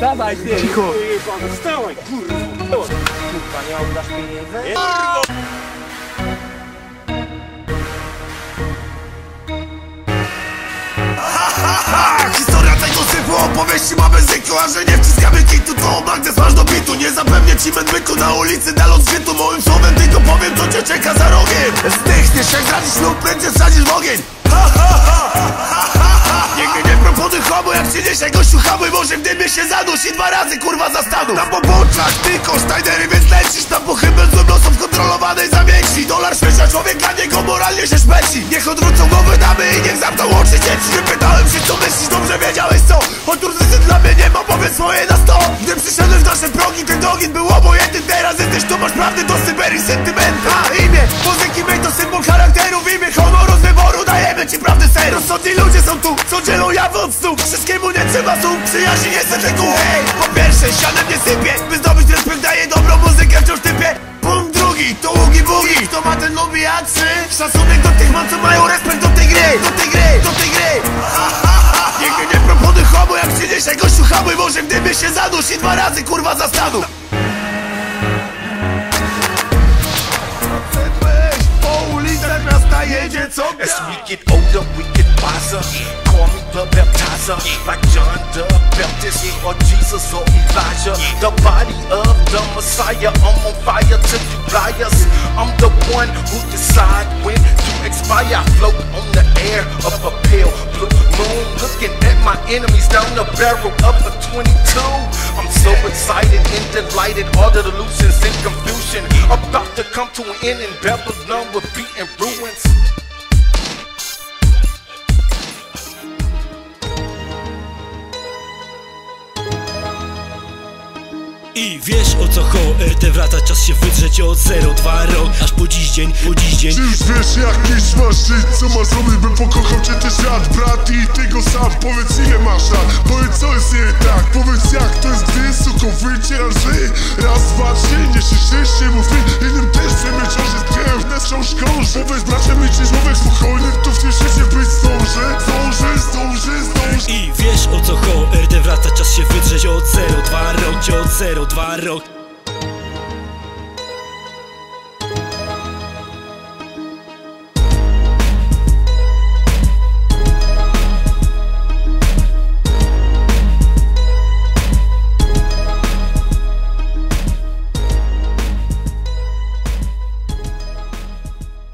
Dawaj ty! Cicho. Wstałaj, kurwa! Kurwa, nie oddasz pieniędzy? Historia tego typu opowieści mamy zyklu A że nie wciskamy kitu to magnes masz do bitu Nie zapewnię ci mędrzyku na ulicy Daląc świtu moim słowem Tylko powiem co cię czeka za rogiem Zdychniesz jak zdradzisz lub prędzej wsadzisz w ogień Ha ha ha ha ha gościu chały Może dymie się zadusi dwa razy kurwa zastanów? Na poboczach tylko sztajdery więc lecisz Na pochybę złym losom kontrolowanej zamieci Dolar świeża człowieka niego moralnie się szpeci Niech odwrócą głowy damy i niech zamkną oczy dzieci. Nie pytałem się co myślisz, dobrze wiedziałeś co? Choć różnicy dla mnie nie ma, powiedz swoje na sto. Gdy przyszedłem w nasze progi, ten dogin był obojętny. Teraz jesteś tu, masz prawdę do Syberii sentymentu A imię, muzyki mej to symbol charakteru imię honoru z wyboru dajemy ci prawdę ser Rozsądni ludzie są tu, co dzielą jawy od stóp. Wszystkiemu nie trzeba słów, przyjaźni nie serdeku Hej, po pierwsze, sianem nie sypie By zdobyć respekt daje dobrą muzykę wciąż typie. Punkt drugi, to ługi bugi. Kto ma ten lubi, a trzy? Szacunek do tych mam, co mają respekt do tej gry. Do tej gry, do tej gry. Nigdy nie proponuj chomu, jak przyniesie gościu chały Może dymie się zadusi dwa razy, kurwa, zastanów As we get older, we get wiser. Call me the baptizer, like John the Baptist or Jesus or Elijah. The body of the Messiah. I'm on fire till you liars. I'm the one who decide when to expire. Float on the air of a pale blue moon, looking at my enemies down the barrel of a 22. I'm so excited and delighted. All the delusions and confusion about to come to an end in Babylon will be in ruins. I wiesz o co RT wraca, czas się wydrzeć od 02 rok Aż po dziś dzień, po dziś dzień. Czy już wiesz jakiś masz żyć, co masz robić, bym pokochał cię też świat Brat i ty go sam, powiedz ile masz lat Powiedz co jest nie tak, powiedz jak to jest gdy suką wycierasz wy Raz, dwa, trzy, nie się szczęście mów mi. Innym też wiemy ciąży, tkwiają w nas wciąż krąży Powiedz bracie mi czy człowiek spokojny, to w tym świecie być zdąży Zdąży, zdąży, zdąży. I 02 rok